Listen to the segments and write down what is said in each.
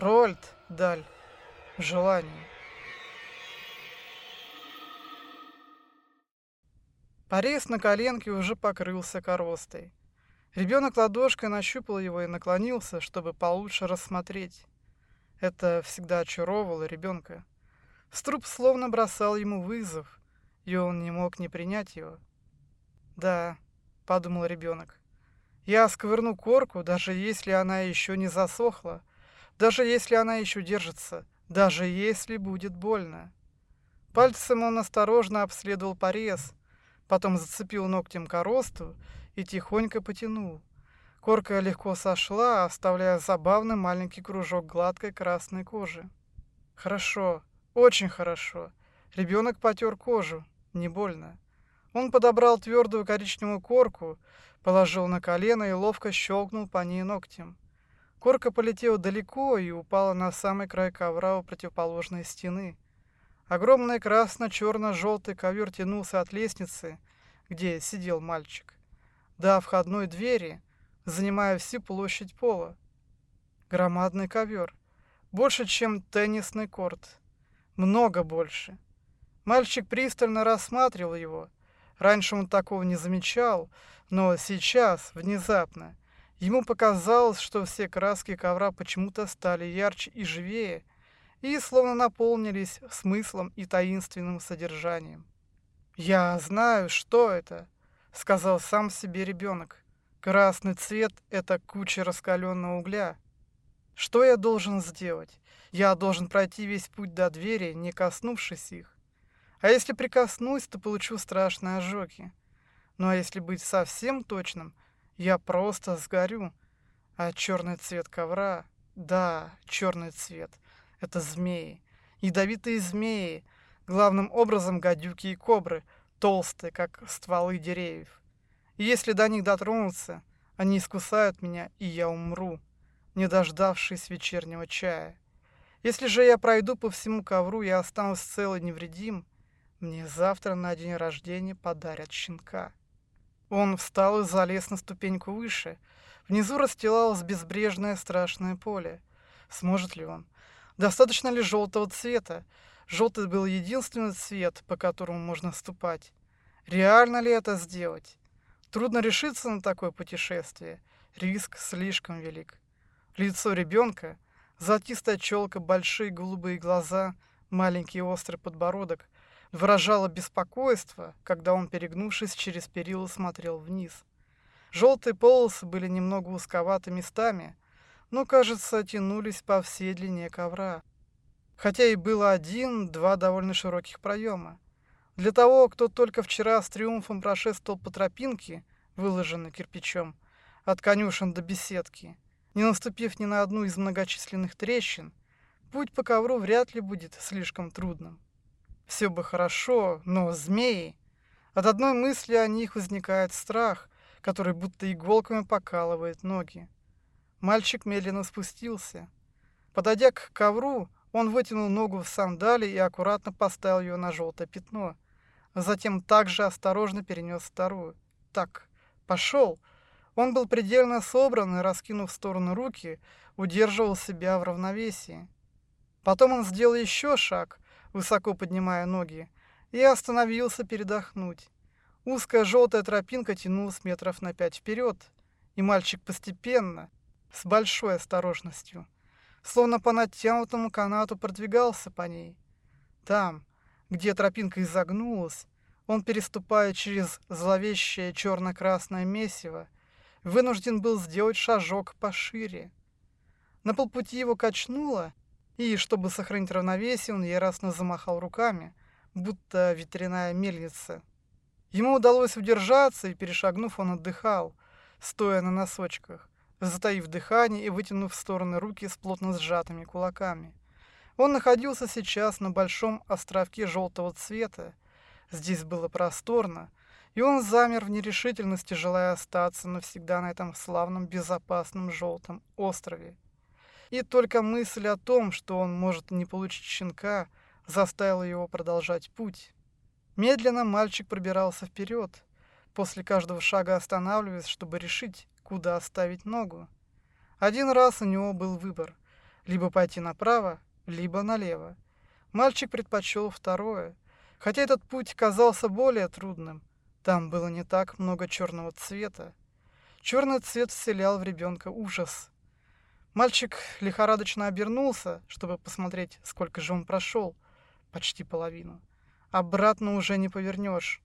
Рольд, даль, желание. Порез на коленке уже покрылся коростой. Ребенок ладошкой нащупал его и наклонился, чтобы получше рассмотреть. Это всегда очаровывало ребенка. Струп словно бросал ему вызов, и он не мог не принять его. «Да», — подумал ребенок, — «я сковырну корку, даже если она еще не засохла, даже если она еще держится, даже если будет больно». Пальцем он осторожно обследовал порез, потом зацепил ногтем коросту и тихонько потянул. Корка легко сошла, оставляя забавный маленький кружок гладкой красной кожи. Хорошо, очень хорошо. Ребенок потер кожу, не больно. Он подобрал твердую коричневую корку, положил на колено и ловко щелкнул по ней ногтем. Корка полетела далеко и упала на самый край ковра у противоположной стены. Огромный красно-черно-желтый ковер тянулся от лестницы, где сидел мальчик, до входной двери, занимая всю площадь пола. Громадный ковер, больше, чем теннисный корт, много больше. Мальчик пристально рассматривал его. Раньше он такого не замечал, но сейчас, внезапно, ему показалось, что все краски ковра почему-то стали ярче и живее, и словно наполнились смыслом и таинственным содержанием. «Я знаю, что это», — сказал сам себе ребенок. «Красный цвет — это куча раскаленного угля. Что я должен сделать? Я должен пройти весь путь до двери, не коснувшись их. А если прикоснусь, то получу страшные ожоги. Ну а если быть совсем точным, я просто сгорю. А черный цвет ковра, да, черный цвет, это змеи. Ядовитые змеи, главным образом гадюки и кобры, толстые, как стволы деревьев. И если до них дотронуться, они искусают меня, и я умру, не дождавшись вечернего чая. Если же я пройду по всему ковру и останусь цел и невредим, мне завтра на день рождения подарят щенка. Он встал и залез на ступеньку выше. Внизу расстилалось безбрежное страшное поле. Сможет ли он? Достаточно ли желтого цвета? Желтый был единственный цвет, по которому можно ступать. Реально ли это сделать? Трудно решиться на такое путешествие. Риск слишком велик. Лицо ребенка, золотистая челка, большие голубые глаза, маленький острый подбородок — выражало беспокойство, когда он, перегнувшись через перила, смотрел вниз. Желтые полосы были немного узковаты местами, но, кажется, тянулись по всей длине ковра. Хотя и было один-два довольно широких проема. Для того, кто только вчера с триумфом прошествовал по тропинке, выложенной кирпичом, от конюшен до беседки, не наступив ни на одну из многочисленных трещин, путь по ковру вряд ли будет слишком трудным. Все бы хорошо, но змеи... От одной мысли о них возникает страх, который будто иголками покалывает ноги. Мальчик медленно спустился. Подойдя к ковру, он вытянул ногу в сандали и аккуратно поставил ее на желтое пятно. Затем также осторожно перенес вторую. Так, пошел. Он был предельно собран и, раскинув в сторону руки, удерживал себя в равновесии. Потом он сделал еще шаг, высоко поднимая ноги, и остановился передохнуть. Узкая желтая тропинка тянулась метров на пять вперед, и мальчик постепенно, с большой осторожностью, словно по натянутому канату продвигался по ней. Там, где тропинка изогнулась, он, переступая через зловещее черно-красное месиво, вынужден был сделать шажок пошире. На полпути его качнуло, и, чтобы сохранить равновесие, он яростно замахал руками, будто ветряная мельница. Ему удалось удержаться, и, перешагнув, он отдыхал, стоя на носочках, затаив дыхание и вытянув в стороны руки с плотно сжатыми кулаками. Он находился сейчас на большом островке желтого цвета. Здесь было просторно, и он замер в нерешительности, желая остаться навсегда на этом славном безопасном желтом острове. И только мысль о том, что он может не получить щенка, заставила его продолжать путь. Медленно мальчик пробирался вперед, после каждого шага останавливаясь, чтобы решить, куда оставить ногу. Один раз у него был выбор. Либо пойти направо, либо налево. Мальчик предпочел второе, хотя этот путь казался более трудным. Там было не так много черного цвета. Черный цвет вселял в ребенка ужас. Мальчик лихорадочно обернулся, чтобы посмотреть, сколько же он прошел. Почти половину. Обратно уже не повернешь.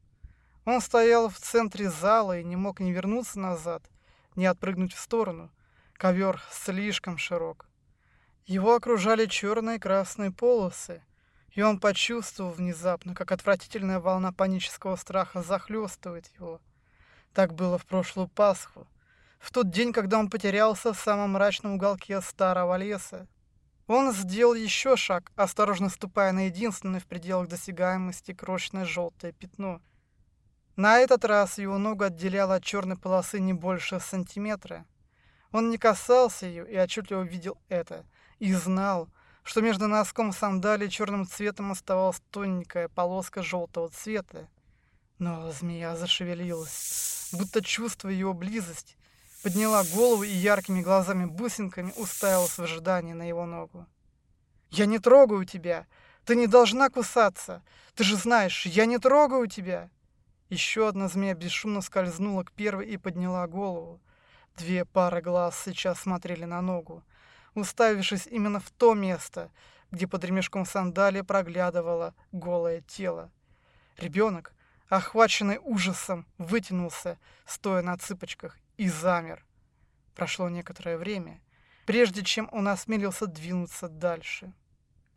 Он стоял в центре зала и не мог ни вернуться назад, ни отпрыгнуть в сторону. Ковер слишком широк. Его окружали черные и красные полосы, и он почувствовал внезапно, как отвратительная волна панического страха захлестывает его. Так было в прошлую Пасху, в тот день, когда он потерялся в самом мрачном уголке старого леса. Он сделал еще шаг, осторожно ступая на единственное в пределах досягаемости крошечное желтое пятно. На этот раз его ногу отделяла от черной полосы не больше сантиметра. Он не касался ее и отчетливо видел это, и знал, что между носком сандалии черным цветом оставалась тоненькая полоска желтого цвета. Но змея зашевелилась, будто чувствуя его близость, подняла голову и яркими глазами-бусинками уставилась в ожидании на его ногу. «Я не трогаю тебя! Ты не должна кусаться! Ты же знаешь, я не трогаю тебя!» Еще одна змея бесшумно скользнула к первой и подняла голову. Две пары глаз сейчас смотрели на ногу, уставившись именно в то место, где под ремешком сандалии проглядывало голое тело. Ребенок, охваченный ужасом, вытянулся, стоя на цыпочках, и замер. Прошло некоторое время, прежде чем он осмелился двинуться дальше.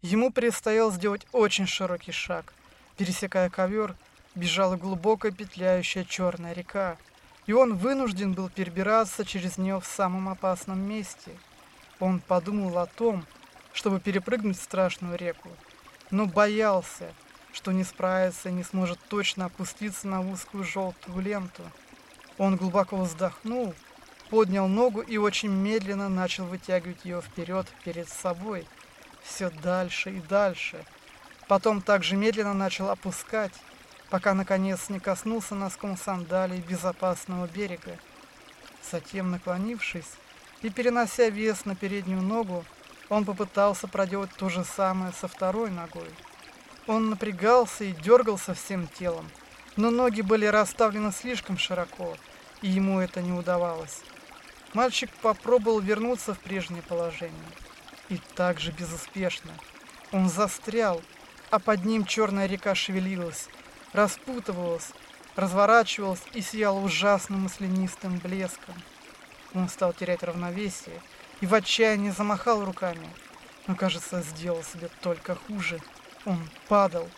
Ему предстояло сделать очень широкий шаг. Пересекая ковер, бежала глубокая петляющая черная река, и он вынужден был перебираться через нее в самом опасном месте. Он подумал о том, чтобы перепрыгнуть страшную реку, но боялся, что не справится и не сможет точно опуститься на узкую желтую ленту. Он глубоко вздохнул, поднял ногу и очень медленно начал вытягивать ее вперед перед собой, все дальше и дальше. Потом также медленно начал опускать, пока наконец не коснулся носком сандалий безопасного берега. Затем, наклонившись и перенося вес на переднюю ногу, он попытался проделать то же самое со второй ногой. Он напрягался и дергался всем телом, но ноги были расставлены слишком широко, и ему это не удавалось. Мальчик попробовал вернуться в прежнее положение. И так же безуспешно. Он застрял, а под ним черная река шевелилась, распутывалась, разворачивалась и сияла ужасным маслянистым блеском. Он стал терять равновесие и в отчаянии замахал руками, но, кажется, сделал себе только хуже. Он падал.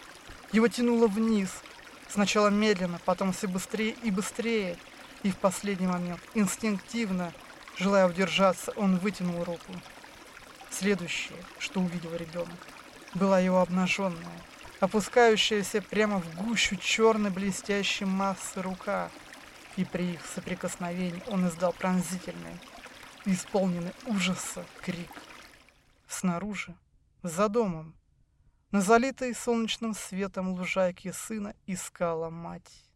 Его тянуло вниз, Сначала медленно, потом все быстрее и быстрее. И в последний момент, инстинктивно, желая удержаться, он вытянул руку. Следующее, что увидел ребенок, была его обнаженная, опускающаяся прямо в гущу черной блестящей массы рука. И при их соприкосновении он издал пронзительный, исполненный ужаса крик. Снаружи, за домом, на залитой солнечным светом лужайке сына искала мать.